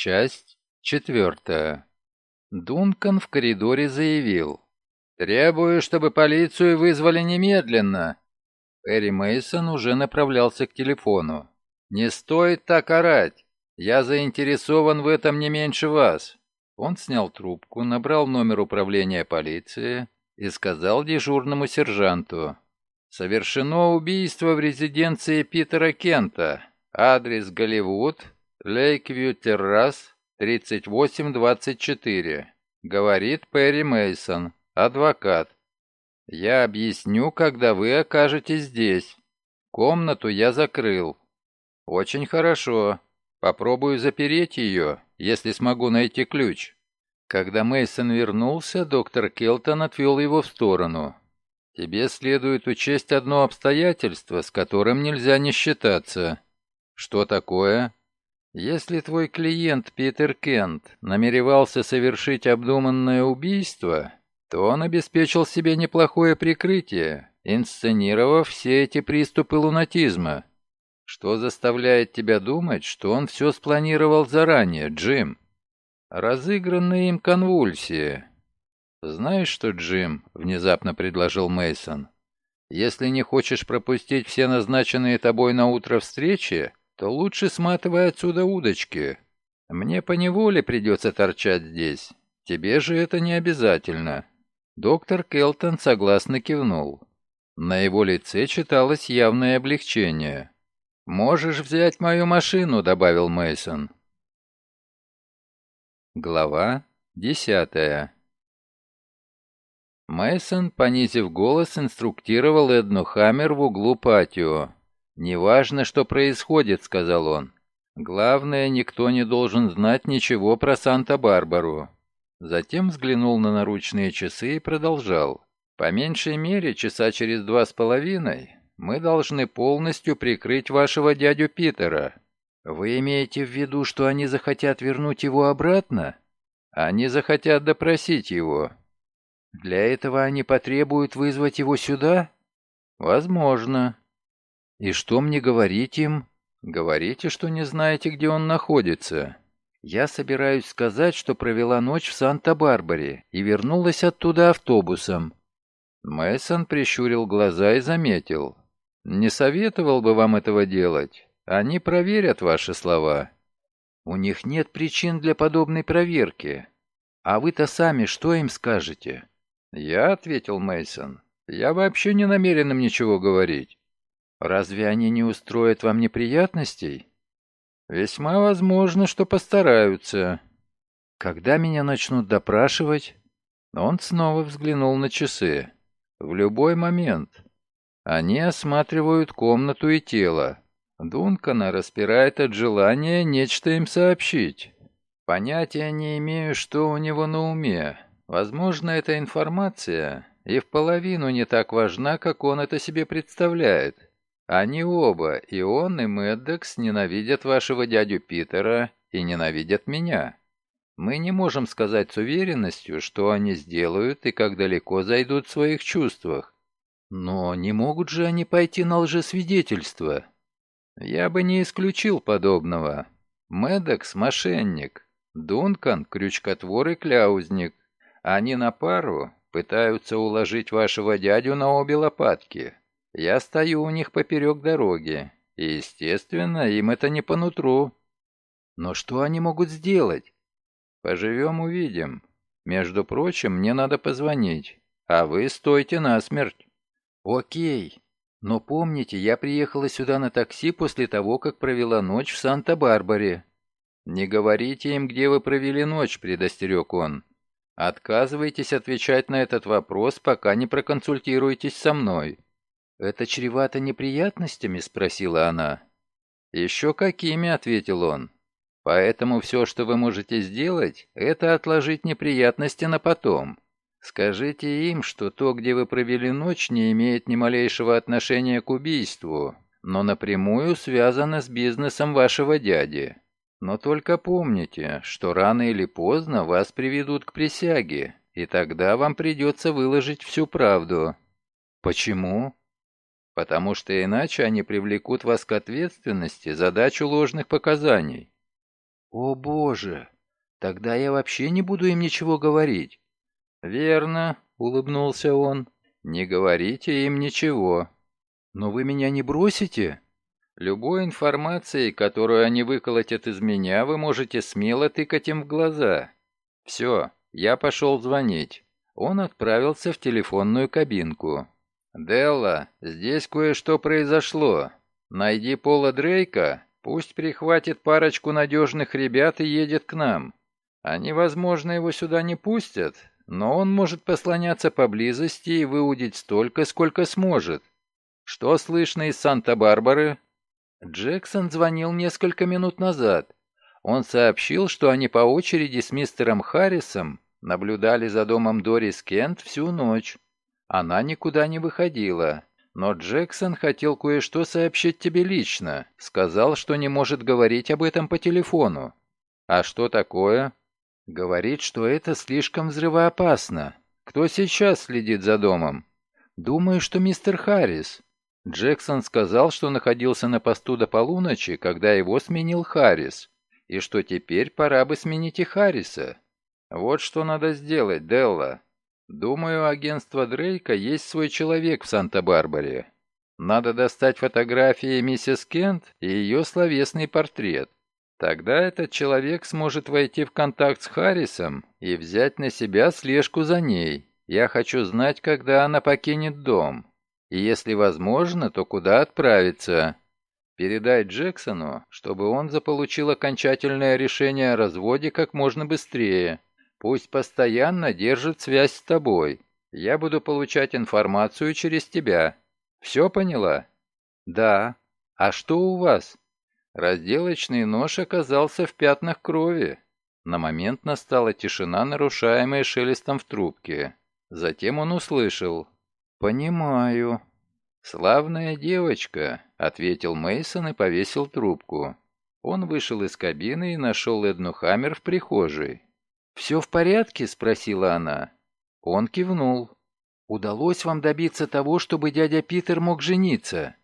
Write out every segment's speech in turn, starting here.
Часть четвертая. Дункан в коридоре заявил. «Требую, чтобы полицию вызвали немедленно». Перри Мейсон уже направлялся к телефону. «Не стоит так орать. Я заинтересован в этом не меньше вас». Он снял трубку, набрал номер управления полиции и сказал дежурному сержанту. «Совершено убийство в резиденции Питера Кента. Адрес Голливуд, Лейквью Террас, 3824. Говорит Перри Мейсон, адвокат. Я объясню, когда вы окажетесь здесь. Комнату я закрыл. Очень хорошо. Попробую запереть ее, если смогу найти ключ. Когда Мейсон вернулся, доктор Келтон отвел его в сторону. Тебе следует учесть одно обстоятельство, с которым нельзя не считаться. Что такое? Если твой клиент Питер Кент намеревался совершить обдуманное убийство, то он обеспечил себе неплохое прикрытие, инсценировав все эти приступы лунатизма. Что заставляет тебя думать, что он все спланировал заранее, Джим? Разыгранные им конвульсии. Знаешь что, Джим, внезапно предложил Мейсон. Если не хочешь пропустить все назначенные тобой на утро встречи, то лучше сматывай отсюда удочки. Мне поневоле придется торчать здесь. Тебе же это не обязательно». Доктор Келтон согласно кивнул. На его лице читалось явное облегчение. «Можешь взять мою машину», — добавил Мейсон. Глава десятая Мейсон, понизив голос, инструктировал Эдну Хаммер в углу патио. «Неважно, что происходит», — сказал он. «Главное, никто не должен знать ничего про Санта-Барбару». Затем взглянул на наручные часы и продолжал. «По меньшей мере, часа через два с половиной мы должны полностью прикрыть вашего дядю Питера. Вы имеете в виду, что они захотят вернуть его обратно? Они захотят допросить его. Для этого они потребуют вызвать его сюда? Возможно. «И что мне говорить им?» «Говорите, что не знаете, где он находится». «Я собираюсь сказать, что провела ночь в Санта-Барбаре и вернулась оттуда автобусом». Мэйсон прищурил глаза и заметил. «Не советовал бы вам этого делать. Они проверят ваши слова». «У них нет причин для подобной проверки. А вы-то сами что им скажете?» «Я», — ответил Мейсон, — «я вообще не намерен им ничего говорить. Разве они не устроят вам неприятностей? Весьма возможно, что постараются. Когда меня начнут допрашивать? Он снова взглянул на часы. В любой момент. Они осматривают комнату и тело. Дункана распирает от желания нечто им сообщить. Понятия не имею, что у него на уме. Возможно, эта информация и в половину не так важна, как он это себе представляет. Они оба, и он, и Мэддекс, ненавидят вашего дядю Питера и ненавидят меня. Мы не можем сказать с уверенностью, что они сделают и как далеко зайдут в своих чувствах. Но не могут же они пойти на лжесвидетельство? Я бы не исключил подобного. Мэддекс — мошенник, Дункан — крючкотвор и кляузник. Они на пару пытаются уложить вашего дядю на обе лопатки. Я стою у них поперек дороги, и, естественно, им это не по нутру. Но что они могут сделать? Поживем, увидим. Между прочим, мне надо позвонить, а вы стойте насмерть. Окей. Но помните, я приехала сюда на такси после того, как провела ночь в Санта-Барбаре. Не говорите им, где вы провели ночь, предостерег он. Отказывайтесь отвечать на этот вопрос, пока не проконсультируетесь со мной. «Это чревато неприятностями?» — спросила она. «Еще какими?» — ответил он. «Поэтому все, что вы можете сделать, это отложить неприятности на потом. Скажите им, что то, где вы провели ночь, не имеет ни малейшего отношения к убийству, но напрямую связано с бизнесом вашего дяди. Но только помните, что рано или поздно вас приведут к присяге, и тогда вам придется выложить всю правду». «Почему?» Потому что иначе они привлекут вас к ответственности за дачу ложных показаний. «О боже! Тогда я вообще не буду им ничего говорить». «Верно», — улыбнулся он. «Не говорите им ничего». «Но вы меня не бросите?» «Любой информацией, которую они выколотят из меня, вы можете смело тыкать им в глаза. Все, я пошел звонить». Он отправился в телефонную кабинку. «Делла, здесь кое-что произошло. Найди Пола Дрейка, пусть прихватит парочку надежных ребят и едет к нам. Они, возможно, его сюда не пустят, но он может послоняться поблизости и выудить столько, сколько сможет. Что слышно из Санта-Барбары?» Джексон звонил несколько минут назад. Он сообщил, что они по очереди с мистером Харрисом наблюдали за домом Дорис Кент всю ночь. Она никуда не выходила. Но Джексон хотел кое-что сообщить тебе лично. Сказал, что не может говорить об этом по телефону. А что такое? Говорит, что это слишком взрывоопасно. Кто сейчас следит за домом? Думаю, что мистер Харрис. Джексон сказал, что находился на посту до полуночи, когда его сменил Харрис, и что теперь пора бы сменить и Харриса. Вот что надо сделать, Делла. Думаю, агентство Дрейка есть свой человек в Санта-Барбаре. Надо достать фотографии миссис Кент и ее словесный портрет. Тогда этот человек сможет войти в контакт с Харрисом и взять на себя слежку за ней. Я хочу знать, когда она покинет дом. И если возможно, то куда отправиться. Передай Джексону, чтобы он заполучил окончательное решение о разводе как можно быстрее. Пусть постоянно держит связь с тобой. Я буду получать информацию через тебя. Все поняла? Да. А что у вас? Разделочный нож оказался в пятнах крови. На момент настала тишина, нарушаемая шелестом в трубке. Затем он услышал. «Понимаю». «Славная девочка», — ответил Мейсон и повесил трубку. Он вышел из кабины и нашел Эдну Хаммер в прихожей. «Все в порядке?» — спросила она. Он кивнул. «Удалось вам добиться того, чтобы дядя Питер мог жениться?»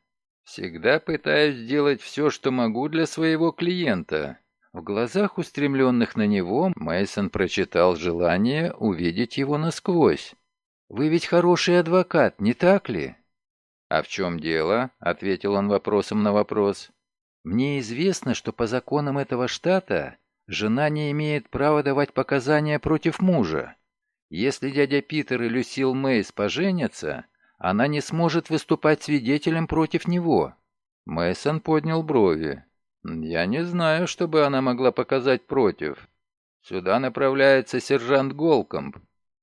«Всегда пытаюсь сделать все, что могу для своего клиента». В глазах, устремленных на него, Мейсон прочитал желание увидеть его насквозь. «Вы ведь хороший адвокат, не так ли?» «А в чем дело?» — ответил он вопросом на вопрос. «Мне известно, что по законам этого штата Жена не имеет права давать показания против мужа. Если дядя Питер и Люсил Мейс поженятся, она не сможет выступать свидетелем против него. Мейсон поднял брови. Я не знаю, чтобы она могла показать против. Сюда направляется сержант Голкомб.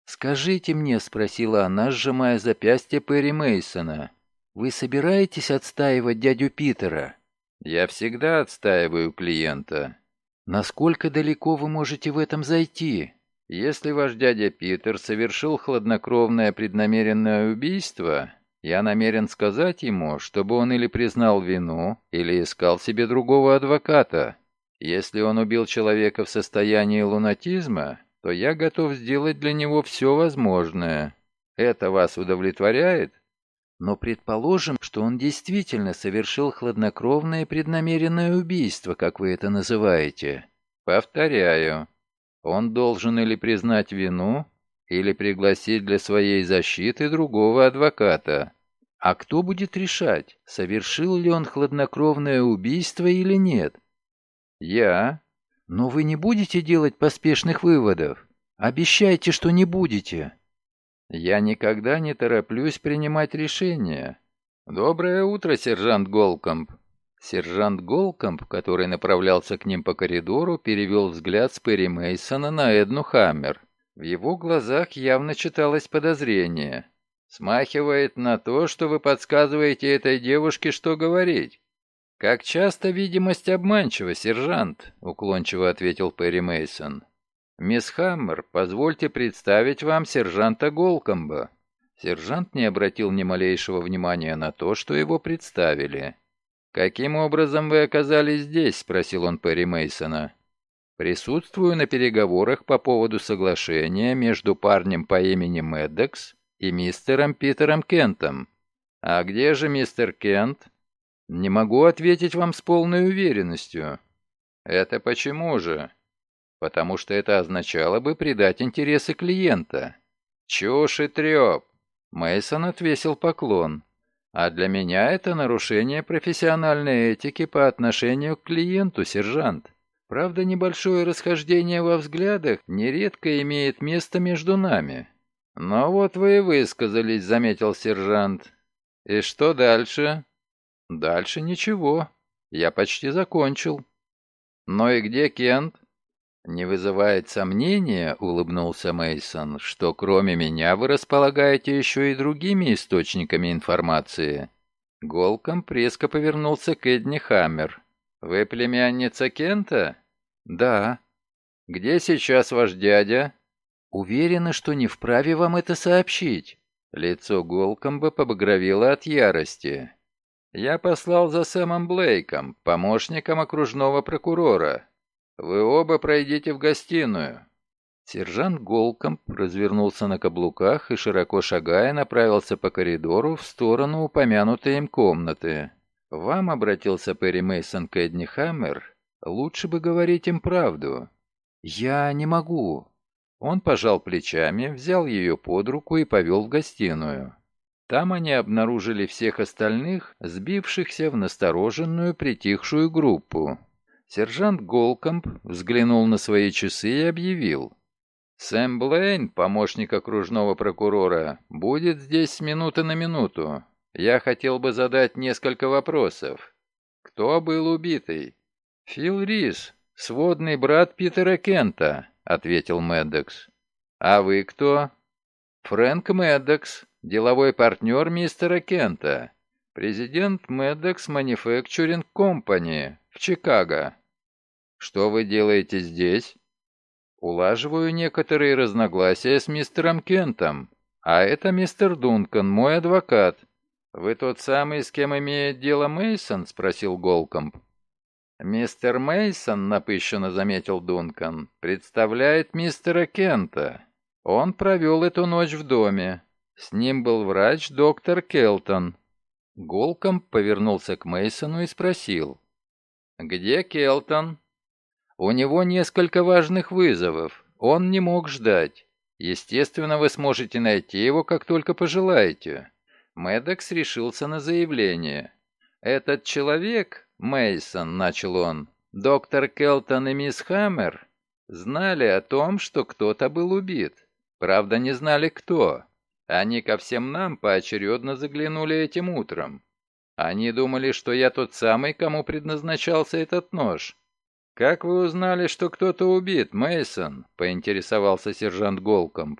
«Скажите мне», — спросила она, сжимая запястье Перри Мейсона, «вы собираетесь отстаивать дядю Питера?» «Я всегда отстаиваю клиента. Насколько далеко вы можете в этом зайти? Если ваш дядя Питер совершил хладнокровное преднамеренное убийство, я намерен сказать ему, чтобы он или признал вину, или искал себе другого адвоката. Если он убил человека в состоянии лунатизма, то я готов сделать для него все возможное. Это вас удовлетворяет? Но предположим, что он действительно совершил хладнокровное преднамеренное убийство, как вы это называете. Повторяю, он должен или признать вину, или пригласить для своей защиты другого адвоката. А кто будет решать, совершил ли он хладнокровное убийство или нет? Я. Но вы не будете делать поспешных выводов. Обещайте, что не будете. Я никогда не тороплюсь принимать решения. Доброе утро, сержант Голкомб. Сержант Голкомб, который направлялся к ним по коридору, перевел взгляд с Перри Мейсона на Эдну Хаммер. В его глазах явно читалось подозрение. «Смахивает на то, что вы подсказываете этой девушке, что говорить». «Как часто видимость обманчива, сержант», — уклончиво ответил Перри Мейсон. «Мисс Хаммер, позвольте представить вам сержанта Голкомба». Сержант не обратил ни малейшего внимания на то, что его представили. «Каким образом вы оказались здесь?» — спросил он Перри Мейсона. «Присутствую на переговорах по поводу соглашения между парнем по имени Меддекс и мистером Питером Кентом. А где же мистер Кент?» «Не могу ответить вам с полной уверенностью. Это почему же? Потому что это означало бы предать интересы клиента. Чушь и треп. Мейсон отвесил поклон. А для меня это нарушение профессиональной этики по отношению к клиенту, сержант. Правда, небольшое расхождение во взглядах нередко имеет место между нами. Но вот вы и высказались, заметил сержант. И что дальше? Дальше ничего. Я почти закончил. «Ну и где Кент?» «Не вызывает сомнения», — улыбнулся Мейсон, «что кроме меня вы располагаете еще и другими источниками информации». Голком резко повернулся к Эдни Хаммер. «Вы племянница Кента?» «Да». «Где сейчас ваш дядя?» «Уверена, что не вправе вам это сообщить». Лицо Голкомба побагровело от ярости. Я послал за Сэмом Блейком, помощником окружного прокурора. Вы оба пройдите в гостиную». Сержант Голкомп развернулся на каблуках и, широко шагая, направился по коридору в сторону упомянутой им комнаты. «Вам обратился Перри Мейсон к Эдни Хаммер. Лучше бы говорить им правду». «Я не могу». Он пожал плечами, взял ее под руку и повел в гостиную. Там они обнаружили всех остальных, сбившихся в настороженную притихшую группу. Сержант Голкомп взглянул на свои часы и объявил. «Сэм Блейн, помощник окружного прокурора, будет здесь с минуты на минуту. Я хотел бы задать несколько вопросов. Кто был убитый?» «Фил Рис, сводный брат Питера Кента», — ответил Мэддокс. «А вы кто?» «Фрэнк Мэддокс, деловой партнер мистера Кента, президент Maddox Manufacturing Company в Чикаго. Что вы делаете здесь? Улаживаю некоторые разногласия с мистером Кентом, а это мистер Дункан, мой адвокат. Вы тот самый, с кем имеет дело Мейсон? спросил Голкомб. Мистер Мейсон, напыщенно заметил Дункан, представляет мистера Кента. Он провел эту ночь в доме. С ним был врач доктор Келтон. Голком повернулся к Мейсону и спросил. «Где Келтон?» «У него несколько важных вызовов. Он не мог ждать. Естественно, вы сможете найти его, как только пожелаете». Медекс решился на заявление. «Этот человек, Мейсон, начал он, доктор Келтон и мисс Хаммер, знали о том, что кто-то был убит. Правда, не знали кто. Они ко всем нам поочередно заглянули этим утром. Они думали, что я тот самый, кому предназначался этот нож. «Как вы узнали, что кто-то убит, Мейсон? поинтересовался сержант Голкомб.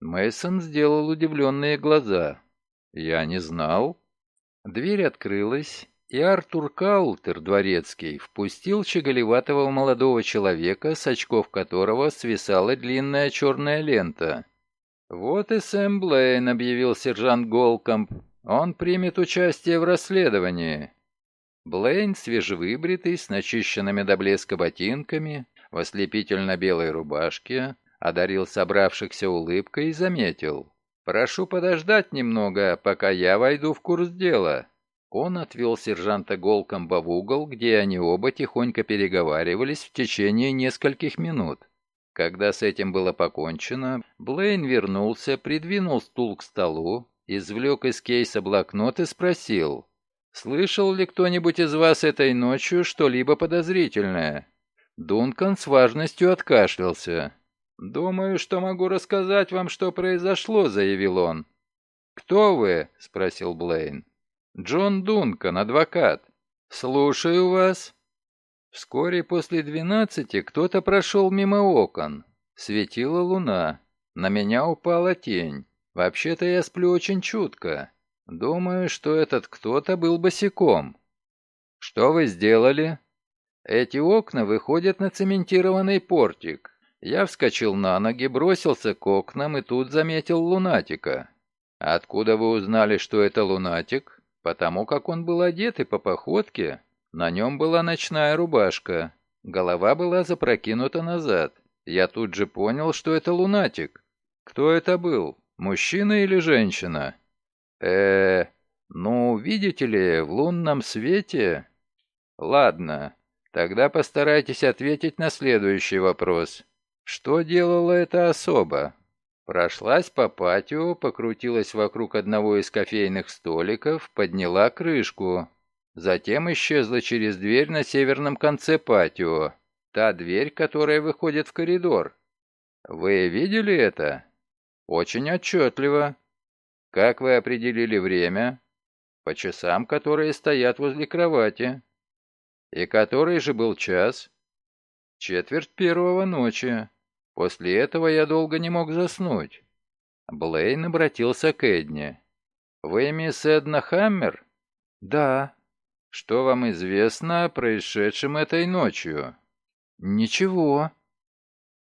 Мейсон сделал удивленные глаза. «Я не знал». Дверь открылась, и Артур Каултер, дворецкий, впустил щеголеватого молодого человека, с очков которого свисала длинная черная лента. «Вот и Сэм Блейн», — объявил сержант Голкомп. «Он примет участие в расследовании». Блейн, свежевыбритый, с начищенными до блеска ботинками, в ослепительно-белой рубашке, одарил собравшихся улыбкой и заметил. «Прошу подождать немного, пока я войду в курс дела». Он отвел сержанта Голкомба в угол, где они оба тихонько переговаривались в течение нескольких минут. Когда с этим было покончено, Блейн вернулся, придвинул стул к столу, извлек из кейса блокнот и спросил, «Слышал ли кто-нибудь из вас этой ночью что-либо подозрительное?» Дункан с важностью откашлялся. «Думаю, что могу рассказать вам, что произошло», — заявил он. «Кто вы?» — спросил Блейн. «Джон Дункан, адвокат». «Слушаю вас». Вскоре после двенадцати кто-то прошел мимо окон. Светила луна. На меня упала тень. Вообще-то я сплю очень чутко. Думаю, что этот кто-то был босиком. Что вы сделали? Эти окна выходят на цементированный портик. Я вскочил на ноги, бросился к окнам и тут заметил лунатика. Откуда вы узнали, что это лунатик? Потому как он был одет и по походке на нем была ночная рубашка. Голова была запрокинута назад. Я тут же понял, что это лунатик. Кто это был? Мужчина или женщина? Э ну, видите ли, в лунном свете... Ладно, Тогда постарайтесь ответить на следующий вопрос. Что делала эта особа? Прошлась по патио, покрутилась вокруг одного из кофейных столиков, подняла крышку. Затем исчезла через дверь на северном конце патио. Та дверь, которая выходит в коридор. Вы видели это? Очень отчетливо. Как вы определили время? По часам, которые стоят возле кровати. И который же был час? Четверть первого ночи. После этого я долго не мог заснуть. Блейн обратился к Эдне. «Вы мисс Эдна Хаммер?» «Да». «Что вам известно о происшедшем этой ночью?» «Ничего».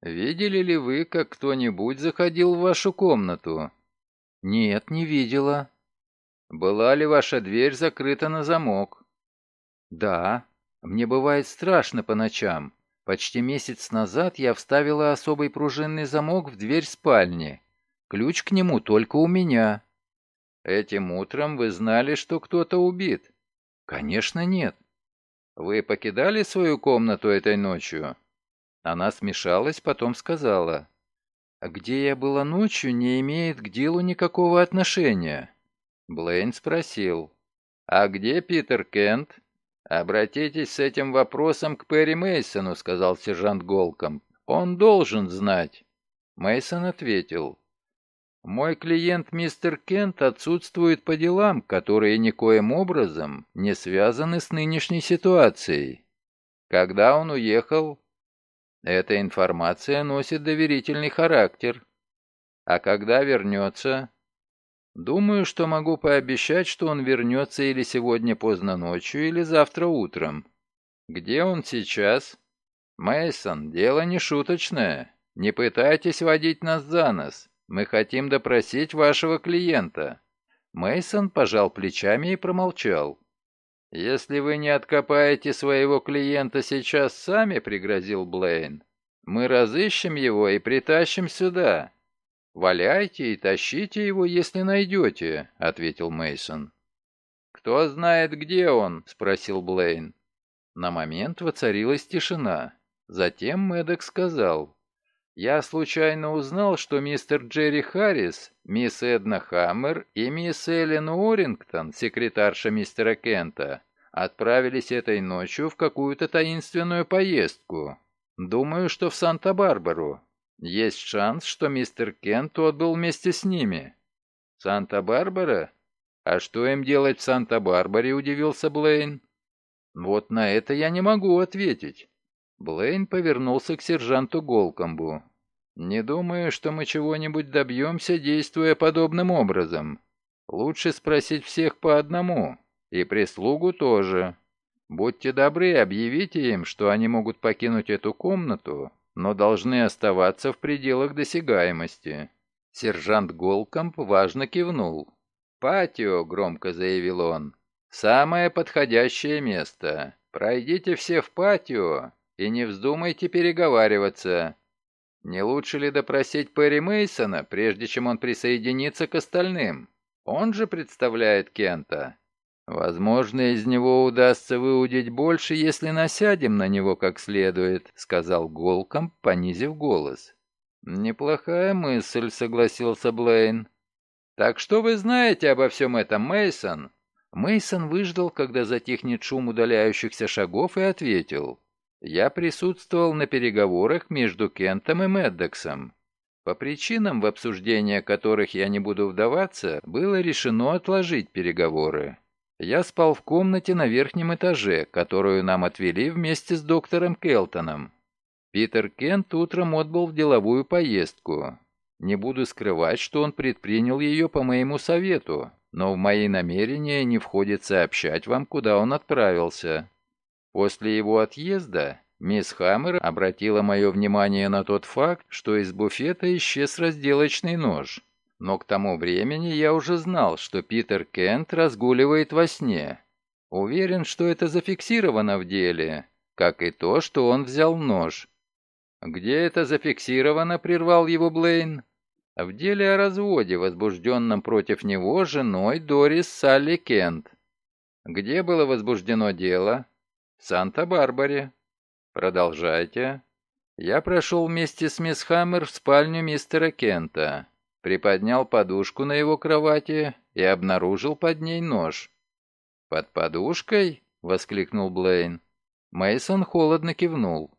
«Видели ли вы, как кто-нибудь заходил в вашу комнату?» «Нет, не видела». «Была ли ваша дверь закрыта на замок?» «Да». Мне бывает страшно по ночам. Почти месяц назад я вставила особый пружинный замок в дверь спальни. Ключ к нему только у меня. Этим утром вы знали, что кто-то убит? Конечно, нет. Вы покидали свою комнату этой ночью? Она смешалась, потом сказала. Где я была ночью, не имеет к делу никакого отношения. Блейн спросил. А где Питер Кент? «Обратитесь с этим вопросом к Перри Мейсону», — сказал сержант Голком. «Он должен знать». Мейсон ответил. «Мой клиент мистер Кент отсутствует по делам, которые никоим образом не связаны с нынешней ситуацией. Когда он уехал?» «Эта информация носит доверительный характер. А когда вернется?» Думаю, что могу пообещать, что он вернется или сегодня поздно ночью, или завтра утром. Где он сейчас? Мейсон, дело не шуточное. Не пытайтесь водить нас за нос. Мы хотим допросить вашего клиента. Мейсон пожал плечами и промолчал. Если вы не откопаете своего клиента сейчас сами, пригрозил Блейн, мы разыщем его и притащим сюда. «Валяйте и тащите его, если найдете», — ответил Мейсон. «Кто знает, где он?» — спросил Блейн. На момент воцарилась тишина. Затем Мэддок сказал. «Я случайно узнал, что мистер Джерри Харрис, мисс Эдна Хаммер и мисс Эллен Уоррингтон, секретарша мистера Кента, отправились этой ночью в какую-то таинственную поездку. Думаю, что в Санта-Барбару. Есть шанс, что мистер Кент отбыл вместе с ними. Санта-Барбара? А что им делать в Санта-Барбаре, удивился Блейн. Вот на это я не могу ответить. Блейн повернулся к сержанту Голкомбу. «Не думаю, что мы чего-нибудь добьемся, действуя подобным образом. Лучше спросить всех по одному, и прислугу тоже. Будьте добры, объявите им, что они могут покинуть эту комнату, но должны оставаться в пределах досягаемости. Сержант Голкомп важно кивнул. «Патио», — громко заявил он, — «самое подходящее место. Пройдите все в патио и не вздумайте переговариваться. Не лучше ли допросить Перри Мейсона, прежде чем он присоединится к остальным? Он же представляет Кента». «Возможно, из него удастся выудить больше, если насядем на него как следует», — сказал Голком, понизив голос. «Неплохая мысль», — согласился Блейн. «Так что вы знаете обо всем этом, Мейсон? Мейсон выждал, когда затихнет шум удаляющихся шагов, и ответил. «Я присутствовал на переговорах между Кентом и Меддексом. По причинам, в обсуждение которых я не буду вдаваться, было решено отложить переговоры. Я спал в комнате на верхнем этаже, которую нам отвели вместе с доктором Келтоном. Питер Кент утром отбыл в деловую поездку. Не буду скрывать, что он предпринял ее по моему совету, но в мои намерения не входит сообщать вам, куда он отправился. После его отъезда мисс Хаммер обратила мое внимание на тот факт, что из буфета исчез разделочный нож. Но к тому времени я уже знал, что Питер Кент разгуливает во сне. Уверен, что это зафиксировано в деле, как и то, что он взял нож. «Где это зафиксировано?» — прервал его Блейн. «В деле о разводе, возбужденном против него женой Дорис Салли Кент». «Где было возбуждено дело?» «В Санта-Барбаре». Продолжайте. Я прошел вместе с мисс Хаммер в спальню мистера Кента, приподнял подушку на его кровати и обнаружил под ней нож. «Под подушкой?» — воскликнул Блейн. Мейсон холодно кивнул.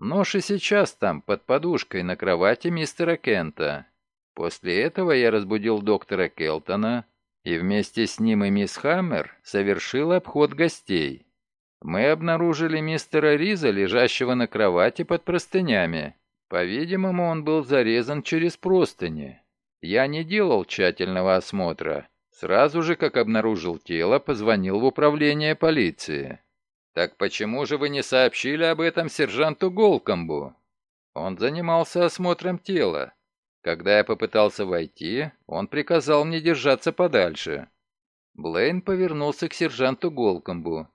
Нож и сейчас там, под подушкой, на кровати мистера Кента. После этого я разбудил доктора Келтона и вместе с ним и мисс Хаммер совершил обход гостей. Мы обнаружили мистера Риза, лежащего на кровати под простынями. По-видимому, он был зарезан через простыни. Я не делал тщательного осмотра. Сразу же, как обнаружил тело, позвонил в управление полиции. «Так почему же вы не сообщили об этом сержанту Голкомбу?» Он занимался осмотром тела. Когда я попытался войти, он приказал мне держаться подальше. Блейн повернулся к сержанту Голкомбу.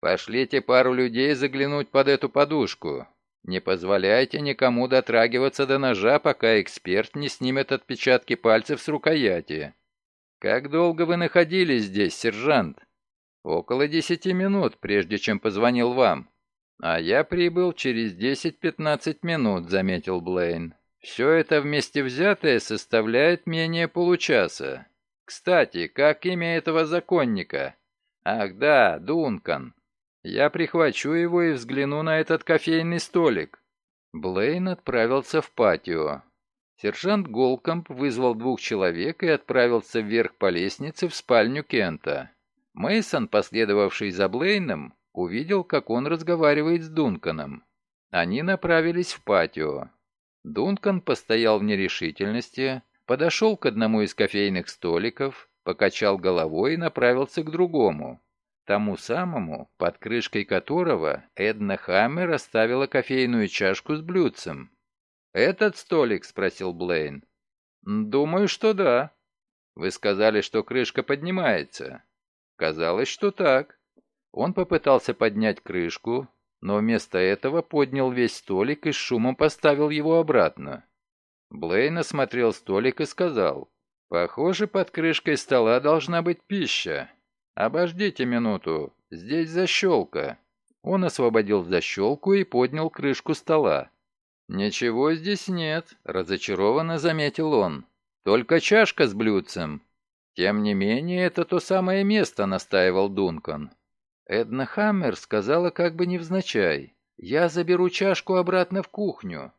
«Пошлите пару людей заглянуть под эту подушку. Не позволяйте никому дотрагиваться до ножа, пока эксперт не снимет отпечатки пальцев с рукояти. Как долго вы находились здесь, сержант?» «Около десяти минут, прежде чем позвонил вам». «А я прибыл через десять-пятнадцать минут», — заметил Блейн. «Все это вместе взятое составляет менее получаса. Кстати, как имя этого законника?» «Ах да, Дункан. Я прихвачу его и взгляну на этот кофейный столик». Блейн отправился в патио. Сержант Голкомп вызвал двух человек и отправился вверх по лестнице в спальню Кента. Мейсон, последовавший за Блейном, увидел, как он разговаривает с Дунканом. Они направились в патио. Дункан постоял в нерешительности, подошел к одному из кофейных столиков, покачал головой и направился к другому, тому самому, под крышкой которого Эдна Хаммер оставила кофейную чашку с блюдцем. «Этот столик?» — спросил Блейн. «Думаю, что да. Вы сказали, что крышка поднимается». Казалось, что так. Он попытался поднять крышку, но вместо этого поднял весь столик и с шумом поставил его обратно. Блейн осмотрел столик и сказал, «Похоже, под крышкой стола должна быть пища. Обождите минуту, здесь защелка». Он освободил защелку и поднял крышку стола. «Ничего здесь нет», — разочарованно заметил он. «Только чашка с блюдцем. «Тем не менее, это то самое место», — настаивал Дункан. Эдна Хаммер сказала как бы невзначай. «Я заберу чашку обратно в кухню».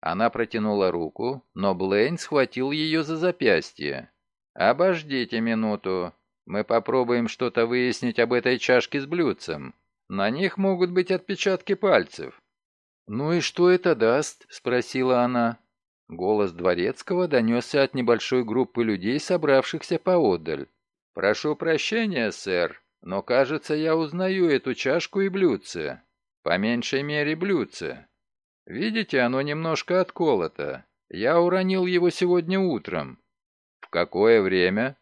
Она протянула руку, но Блейн схватил ее за запястье. «Обождите минуту. Мы попробуем что-то выяснить об этой чашке с блюдцем. На них могут быть отпечатки пальцев». «Ну и что это даст?» — спросила она. Голос дворецкого донесся от небольшой группы людей, собравшихся поодаль. «Прошу прощения, сэр, но, кажется, я узнаю эту чашку и блюдце. По меньшей мере блюдце. Видите, оно немножко отколото. Я уронил его сегодня утром. В какое время?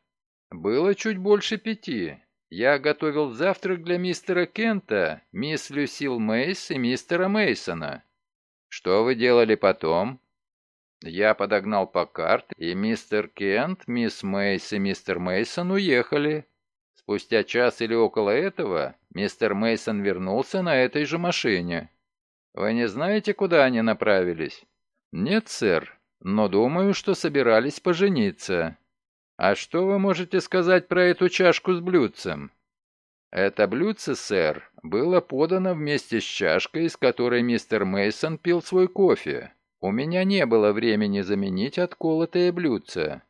Было чуть больше пяти. Я готовил завтрак для мистера Кента, мисс Люсил Мейс и мистера Мейсона. Что вы делали потом? Я подогнал Покарт, и мистер Кент, мисс Мейс и мистер Мейсон уехали. Спустя час или около этого мистер Мейсон вернулся на этой же машине. Вы не знаете, куда они направились? Нет, сэр, но думаю, что собирались пожениться. А что вы можете сказать про эту чашку с блюдцем? Это блюдце, сэр, было подано вместе с чашкой, из которой мистер Мейсон пил свой кофе. У меня не было времени заменить отколотые блюдца.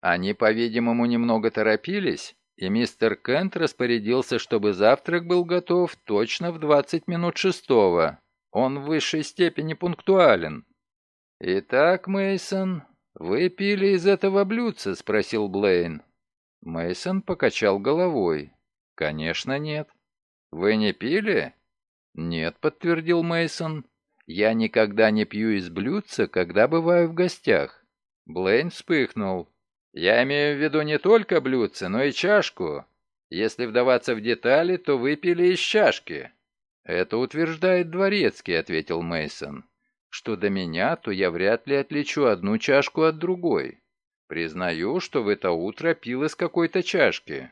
Они, по-видимому, немного торопились, и мистер Кент распорядился, чтобы завтрак был готов точно в 20 минут шестого. Он в высшей степени пунктуален. «Итак, Мейсон, вы пили из этого блюдца?» — спросил Блейн. Мейсон покачал головой. «Конечно, нет». «Вы не пили?» «Нет», — подтвердил Мейсон. Я никогда не пью из блюдца, когда бываю в гостях». Блейн вспыхнул. «Я имею в виду не только блюдце, но и чашку. Если вдаваться в детали, то выпили из чашки». «Это утверждает Дворецкий», — ответил Мейсон. «Что до меня, то я вряд ли отличу одну чашку от другой. Признаю, что в это утро пил из какой-то чашки.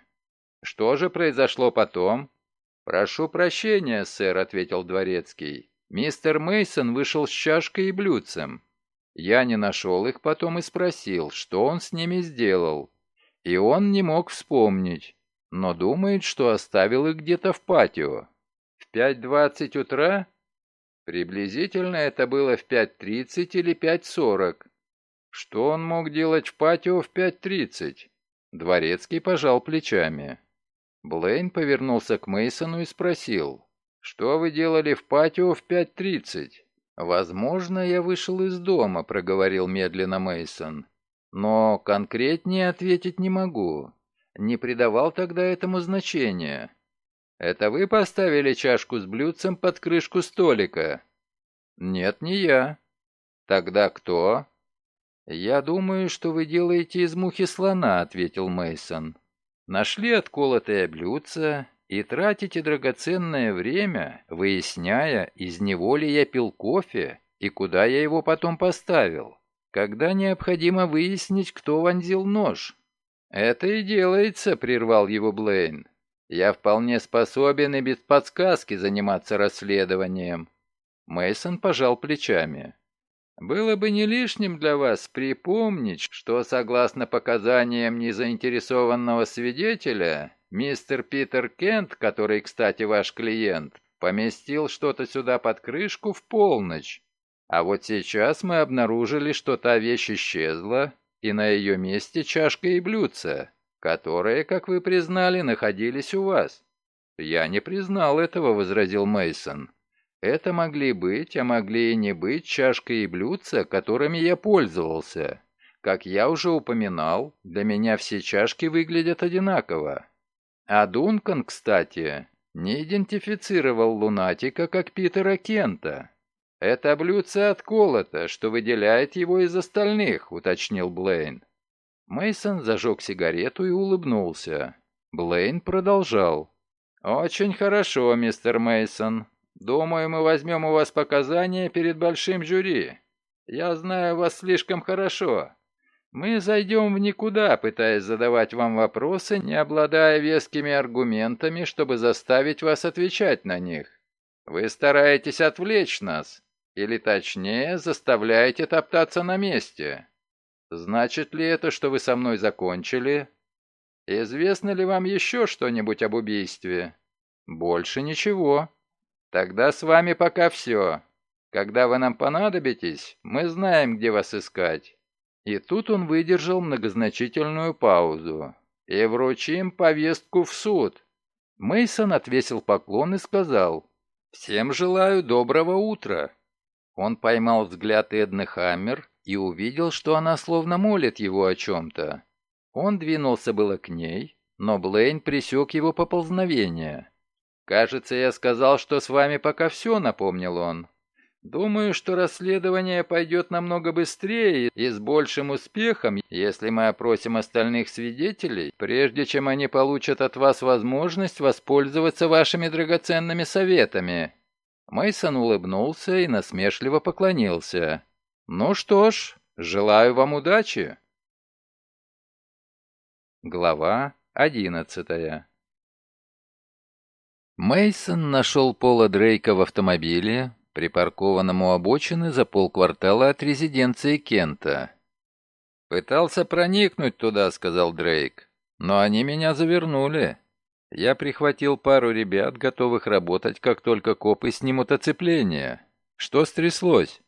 Что же произошло потом?» «Прошу прощения, сэр», — ответил Дворецкий. Мистер Мейсон вышел с чашкой и блюдцем. Я не нашел их потом и спросил, что он с ними сделал. И он не мог вспомнить, но думает, что оставил их где-то в патио. В 5.20 утра? Приблизительно это было в 5.30 или 5.40. Что он мог делать в патио в 5.30? Дворецкий пожал плечами. Блейн повернулся к Мейсону и спросил, «Что вы делали в патио в 5.30?» «Возможно, я вышел из дома», — проговорил медленно Мейсон. «Но конкретнее ответить не могу. Не придавал тогда этому значения. Это вы поставили чашку с блюдцем под крышку столика?» «Нет, не я». «Тогда кто?» «Я думаю, что вы делаете из мухи слона», — ответил Мейсон. «Нашли отколотое блюдце и тратите драгоценное время, выясняя, из него ли я пил кофе и куда я его потом поставил, когда необходимо выяснить, кто вонзил нож». «Это и делается», — прервал его Блейн. «Я вполне способен и без подсказки заниматься расследованием». Мейсон пожал плечами. Было бы не лишним для вас припомнить, что, согласно показаниям незаинтересованного свидетеля, мистер Питер Кент, который, кстати, ваш клиент, поместил что-то сюда под крышку в полночь. А вот сейчас мы обнаружили, что та вещь исчезла, и на ее месте чашка и блюдце, которые, как вы признали, находились у вас. «Я не признал этого», — возразил Мейсон. Это могли быть, а могли и не быть чашка и блюдца, которыми я пользовался. Как я уже упоминал, для меня все чашки выглядят одинаково. А Дункан, кстати, не идентифицировал лунатика как Питера Кента. «Это блюдце отколото, что выделяет его из остальных», — уточнил Блейн. Мейсон зажег сигарету и улыбнулся. Блейн продолжал. «Очень хорошо, мистер Мейсон. Думаю, мы возьмем у вас показания перед большим жюри. Я знаю вас слишком хорошо. Мы зайдем в никуда, пытаясь задавать вам вопросы, не обладая вескими аргументами, чтобы заставить вас отвечать на них. Вы стараетесь отвлечь нас, или точнее, заставляете топтаться на месте. Значит ли это, что вы со мной закончили? Известно ли вам еще что-нибудь об убийстве? Больше ничего. Тогда с вами пока все. Когда вы нам понадобитесь, мы знаем, где вас искать». И тут он выдержал многозначительную паузу. «И вручим повестку в суд». Мейсон отвесил поклон и сказал, «Всем желаю доброго утра». Он поймал взгляд Эдны Хаммер и увидел, что она словно молит его о чем-то. Он двинулся было к ней, но Блейн пресек его поползновение. «Кажется, я сказал, что с вами пока все», — напомнил он. «Думаю, что расследование пойдет намного быстрее и с большим успехом, если мы опросим остальных свидетелей, прежде чем они получат от вас возможность воспользоваться вашими драгоценными советами». Мейсон улыбнулся и насмешливо поклонился. «Ну что ж, желаю вам удачи». Глава одиннадцатая Мейсон нашел Пола Дрейка в автомобиле, припаркованном у обочины за полквартала от резиденции Кента. «Пытался проникнуть туда», — сказал Дрейк, — «но они меня завернули. Я прихватил пару ребят, готовых работать, как только копы снимут оцепление. Что стряслось?»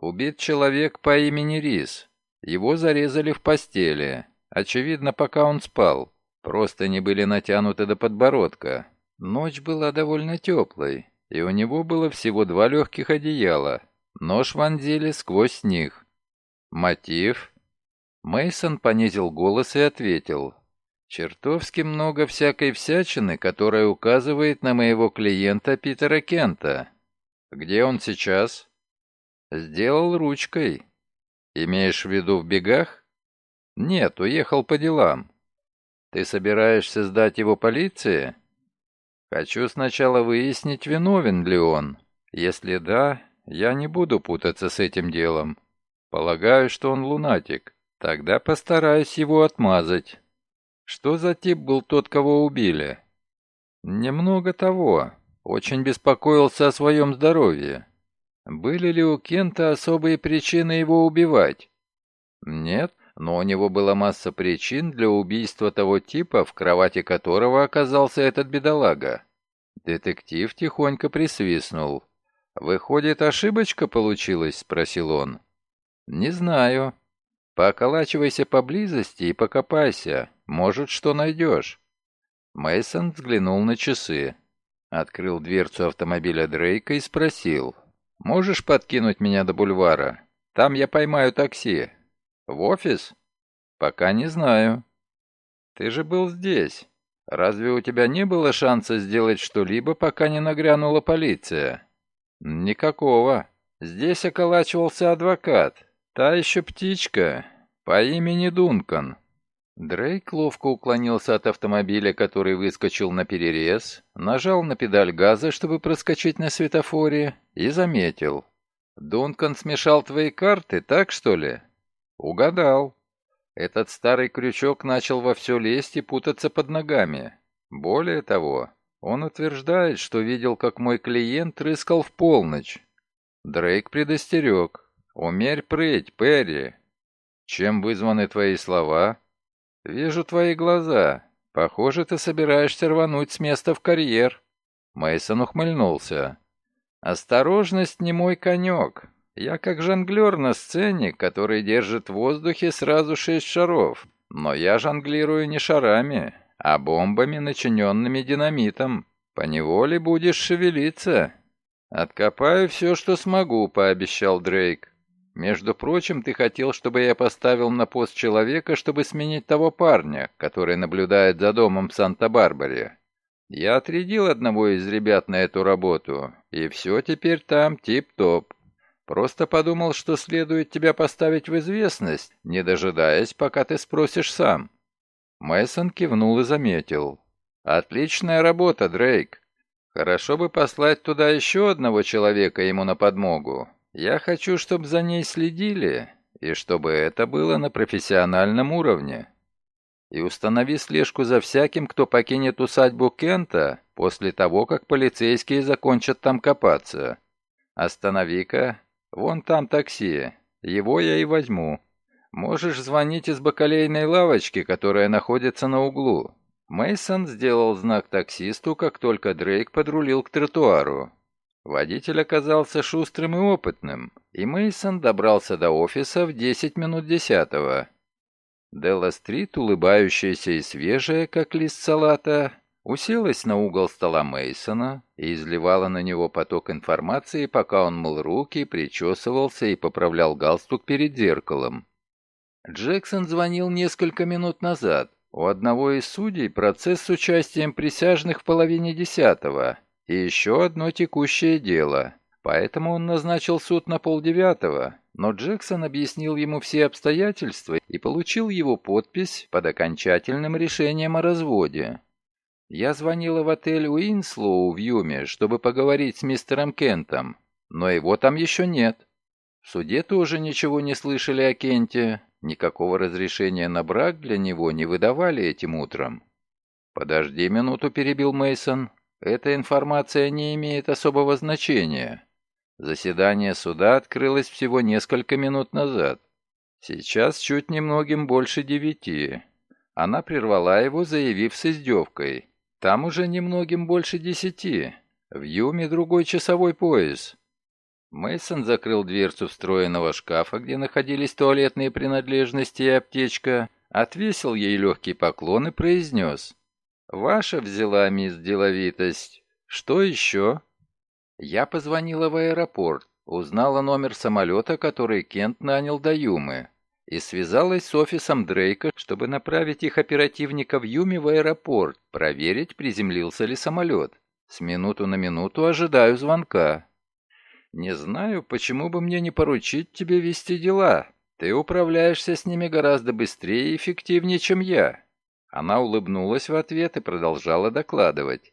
«Убит человек по имени Рис. Его зарезали в постели. Очевидно, пока он спал. Просто не были натянуты до подбородка. Ночь была довольно теплой, и у него было всего два легких одеяла. Нож вонзили сквозь них. Мотив? Мейсон понизил голос и ответил. Чертовски много всякой всячины, которая указывает на моего клиента Питера Кента. Где он сейчас? Сделал ручкой. Имеешь в виду в бегах? Нет, уехал по делам. Ты собираешься сдать его полиции? Хочу сначала выяснить, виновен ли он. Если да, я не буду путаться с этим делом. Полагаю, что он лунатик. Тогда постараюсь его отмазать. Что за тип был тот, кого убили? Немного того. Очень беспокоился о своем здоровье. Были ли у Кента особые причины его убивать? Нет, но у него была масса причин для убийства того типа, в кровати которого оказался этот бедолага. Детектив тихонько присвистнул. «Выходит, ошибочка получилась?» — спросил он. «Не знаю. Поколачивайся поблизости и покопайся. Может, что найдешь». Мейсон взглянул на часы. Открыл дверцу автомобиля Дрейка и спросил. «Можешь подкинуть меня до бульвара? Там я поймаю такси». «В офис?» «Пока не знаю». «Ты же был здесь. Разве у тебя не было шанса сделать что-либо, пока не нагрянула полиция?» «Никакого. Здесь околачивался адвокат. Та еще птичка по имени Дункан. Дрейк ловко уклонился от автомобиля, который выскочил на перерез, нажал на педаль газа, чтобы проскочить на светофоре, и заметил. «Дункан смешал твои карты, так что ли?» «Угадал. Этот старый крючок начал во все лезть и путаться под ногами. Более того, он утверждает, что видел, как мой клиент рыскал в полночь. Дрейк предостерег. «Умерь прыть, Перри!» «Чем вызваны твои слова?» «Вижу твои глаза. Похоже, ты собираешься рвануть с места в карьер». Мейсон ухмыльнулся. «Осторожность не мой конек. Я как жонглер на сцене, который держит в воздухе сразу шесть шаров. Но я жонглирую не шарами, а бомбами, начиненными динамитом. Поневоле будешь шевелиться». «Откопаю все, что смогу», — пообещал Дрейк. Между прочим, ты хотел, чтобы я поставил на пост человека, чтобы сменить того парня, который наблюдает за домом в Санта-Барбаре. Я отрядил одного из ребят на эту работу, и все теперь там тип-топ. Просто подумал, что следует тебя поставить в известность, не дожидаясь, пока ты спросишь сам». Мэйсон кивнул и заметил. «Отличная работа, Дрейк. Хорошо бы послать туда еще одного человека ему на подмогу. Я хочу, чтобы за ней следили, и чтобы это было на профессиональном уровне. И установи слежку за всяким, кто покинет усадьбу Кента после того, как полицейские закончат там копаться. Останови-ка, вон там такси, его я и возьму. Можешь звонить из бакалейной лавочки, которая находится на углу. Мейсон сделал знак таксисту, как только Дрейк подрулил к тротуару. Водитель оказался шустрым и опытным, и Мейсон добрался до офиса в 10 минут десятого. Делла Стрит, улыбающаяся и свежая, как лист салата, уселась на угол стола Мейсона и изливала на него поток информации, пока он мыл руки, причесывался и поправлял галстук перед зеркалом. Джексон звонил несколько минут назад. У одного из судей процесс с участием присяжных в половине десятого, и еще одно текущее дело. Поэтому он назначил суд на полдевятого, но Джексон объяснил ему все обстоятельства и получил его подпись под окончательным решением о разводе. Я звонила в отель Уинслоу в Юме, чтобы поговорить с мистером Кентом, но его там еще нет. В суде тоже ничего не слышали о Кенте, никакого разрешения на брак для него не выдавали этим утром. «Подожди минуту», — перебил Мейсон. Эта информация не имеет особого значения. Заседание суда открылось всего несколько минут назад. Сейчас чуть немногим больше девяти. Она прервала его, заявив с издевкой. Там уже немногим больше десяти. В Юме другой часовой пояс. Мейсон закрыл дверцу встроенного шкафа, где находились туалетные принадлежности и аптечка, отвесил ей легкий поклон и произнес. «Ваша взяла, мисс Деловитость. Что еще?» Я позвонила в аэропорт, узнала номер самолета, который Кент нанял до Юмы, и связалась с офисом Дрейка, чтобы направить их оперативника в Юме в аэропорт, проверить, приземлился ли самолет. С минуту на минуту ожидаю звонка. «Не знаю, почему бы мне не поручить тебе вести дела. Ты управляешься с ними гораздо быстрее и эффективнее, чем я. Она улыбнулась в ответ и продолжала докладывать.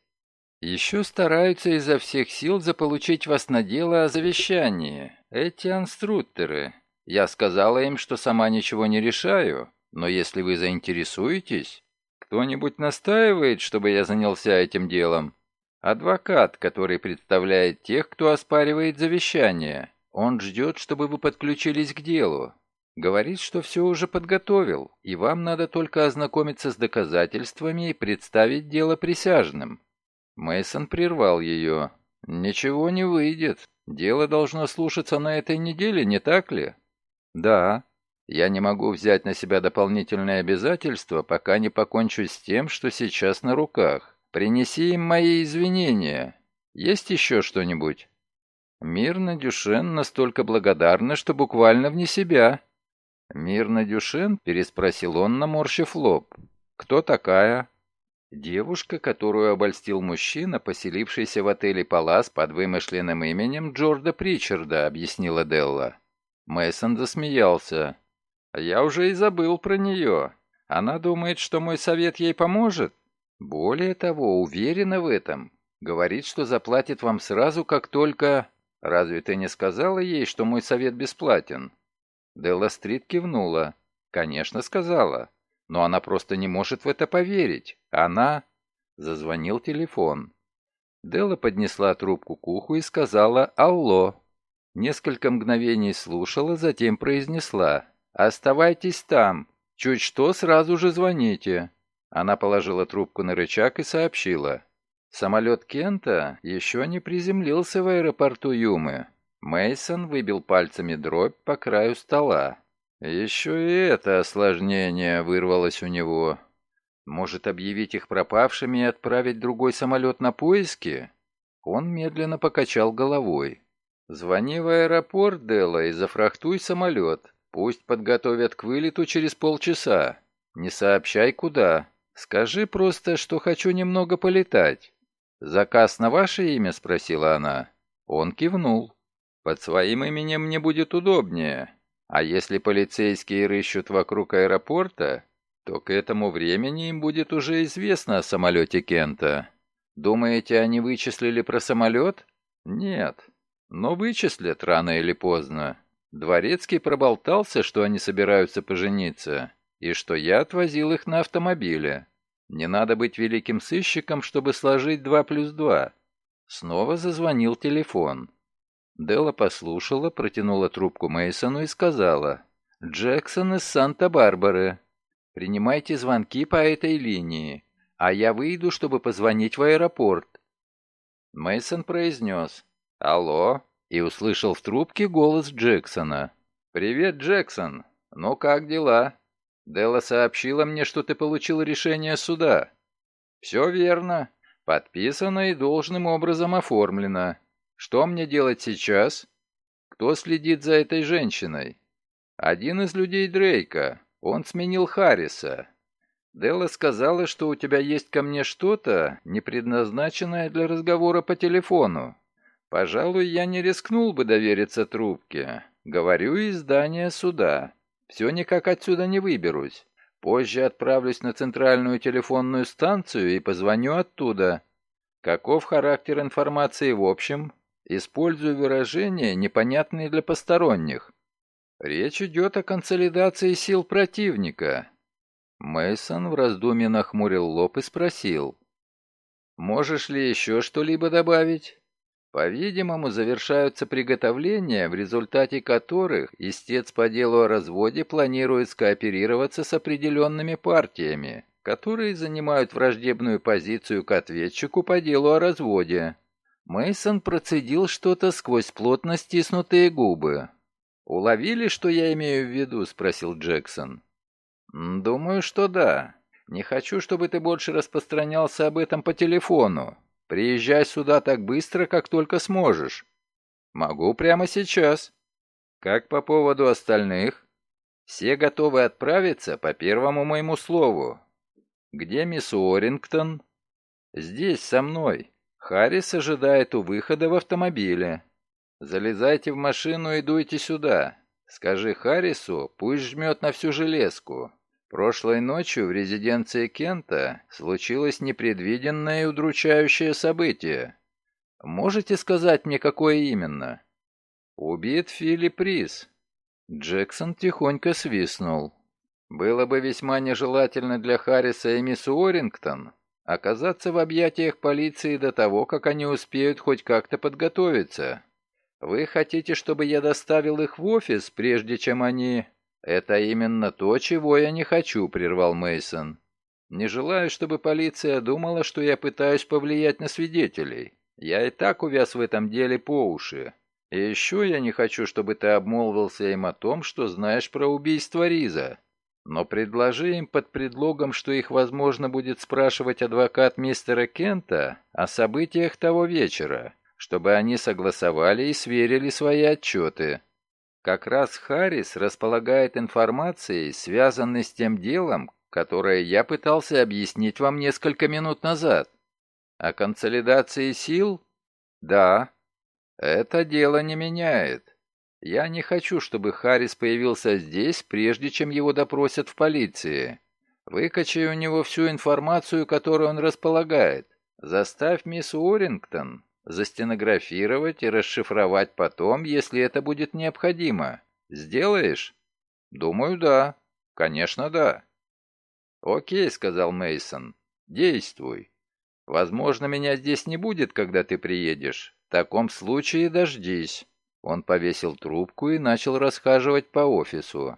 «Еще стараются изо всех сил заполучить вас на дело о завещании. Эти анструттеры. Я сказала им, что сама ничего не решаю, но если вы заинтересуетесь, кто-нибудь настаивает, чтобы я занялся этим делом?» Адвокат, который представляет тех, кто оспаривает завещание. Он ждет, чтобы вы подключились к делу. Говорит, что все уже подготовил, и вам надо только ознакомиться с доказательствами и представить дело присяжным. Мейсон прервал ее. «Ничего не выйдет. Дело должно слушаться на этой неделе, не так ли?» «Да. Я не могу взять на себя дополнительные обязательства, пока не покончу с тем, что сейчас на руках. Принеси им мои извинения. Есть еще что-нибудь?» Мирна Дюшен настолько благодарна, что буквально вне себя. «Мирна Дюшен?» — переспросил он, наморщив лоб. «Кто такая?» «Девушка, которую обольстил мужчина, поселившийся в отеле «Палас» под вымышленным именем Джорда Причарда», — объяснила Делла. Мэйсон засмеялся. «Я уже и забыл про нее. Она думает, что мой совет ей поможет. Более того, уверена в этом. Говорит, что заплатит вам сразу, как только...» «Разве ты не сказала ей, что мой совет бесплатен?» Делла Стрит кивнула. «Конечно, сказала. Но она просто не может в это поверить. Она...» Зазвонил телефон. Делла поднесла трубку к уху и сказала «Алло». Несколько мгновений слушала, затем произнесла «Оставайтесь там. Чуть что, сразу же звоните». Она положила трубку на рычаг и сообщила Самолет Кента еще не приземлился в аэропорту Юмы. Мейсон выбил пальцами дробь по краю стола. Еще и это осложнение вырвалось у него. Может, объявить их пропавшими и отправить другой самолет на поиски? Он медленно покачал головой. «Звони в аэропорт, Делла, и зафрахтуй самолет. Пусть подготовят к вылету через полчаса. Не сообщай, куда. Скажи просто, что хочу немного полетать. «Заказ на ваше имя?» — спросила она. Он кивнул. «Под своим именем мне будет удобнее. А если полицейские рыщут вокруг аэропорта, то к этому времени им будет уже известно о самолете Кента. Думаете, они вычислили про самолет? Нет. Но вычислят рано или поздно. Дворецкий проболтался, что они собираются пожениться, и что я отвозил их на автомобиле. Не надо быть великим сыщиком, чтобы сложить два плюс два. Снова зазвонил телефон. Делла послушала, протянула трубку Мейсону и сказала, «Джексон из Санта-Барбары. Принимайте звонки по этой линии, а я выйду, чтобы позвонить в аэропорт». Мейсон произнес, «Алло», и услышал в трубке голос Джексона. «Привет, Джексон. Ну как дела?» Делла сообщила мне, что ты получил решение суда. Все верно. Подписано и должным образом оформлено. Что мне делать сейчас? Кто следит за этой женщиной? Один из людей Дрейка. Он сменил Харриса. Делла сказала, что у тебя есть ко мне что-то, не предназначенное для разговора по телефону. Пожалуй, я не рискнул бы довериться трубке. Говорю из здания суда. Все никак отсюда не выберусь. Позже отправлюсь на центральную телефонную станцию и позвоню оттуда. Каков характер информации в общем? Использую выражения, непонятные для посторонних. Речь идет о консолидации сил противника. Мейсон в раздумье нахмурил лоб и спросил. «Можешь ли еще что-либо добавить?» По-видимому, завершаются приготовления, в результате которых истец по делу о разводе планирует скооперироваться с определенными партиями, которые занимают враждебную позицию к ответчику по делу о разводе. Мейсон процедил что-то сквозь плотно стиснутые губы. «Уловили, что я имею в виду?» — спросил Джексон. «Думаю, что да. Не хочу, чтобы ты больше распространялся об этом по телефону. Приезжай сюда так быстро, как только сможешь. Могу прямо сейчас. Как по поводу остальных? Все готовы отправиться по первому моему слову. Где мисс Уоррингтон? Здесь, со мной. Харрис ожидает у выхода в автомобиле. Залезайте в машину и дуйте сюда. Скажи Харрису, пусть жмет на всю железку. Прошлой ночью в резиденции Кента случилось непредвиденное и удручающее событие. Можете сказать мне, какое именно? Убит Филипп Рис. Джексон тихонько свистнул. Было бы весьма нежелательно для Харриса и мисс Уоррингтон, Оказаться в объятиях полиции до того, как они успеют хоть как-то подготовиться. Вы хотите, чтобы я доставил их в офис, прежде чем они... Это именно то, чего я не хочу, прервал Мейсон. Не желаю, чтобы полиция думала, что я пытаюсь повлиять на свидетелей. Я и так увяз в этом деле по уши. И еще я не хочу, чтобы ты обмолвился им о том, что знаешь про убийство Риза. Но предложи им под предлогом, что их, возможно, будет спрашивать адвокат мистера Кента о событиях того вечера, чтобы они согласовали и сверили свои отчеты. Как раз Харрис располагает информацией, связанной с тем делом, которое я пытался объяснить вам несколько минут назад. О консолидации сил? Да. Это дело не меняет. Я не хочу, чтобы Харрис появился здесь, прежде чем его допросят в полиции. Выкачай у него всю информацию, которую он располагает. Заставь мисс Уоррингтон застенографировать и расшифровать потом, если это будет необходимо. Сделаешь? Думаю, да. Конечно, да. Окей, сказал Мейсон. Действуй. Возможно, меня здесь не будет, когда ты приедешь. В таком случае дождись. Он повесил трубку и начал расхаживать по офису.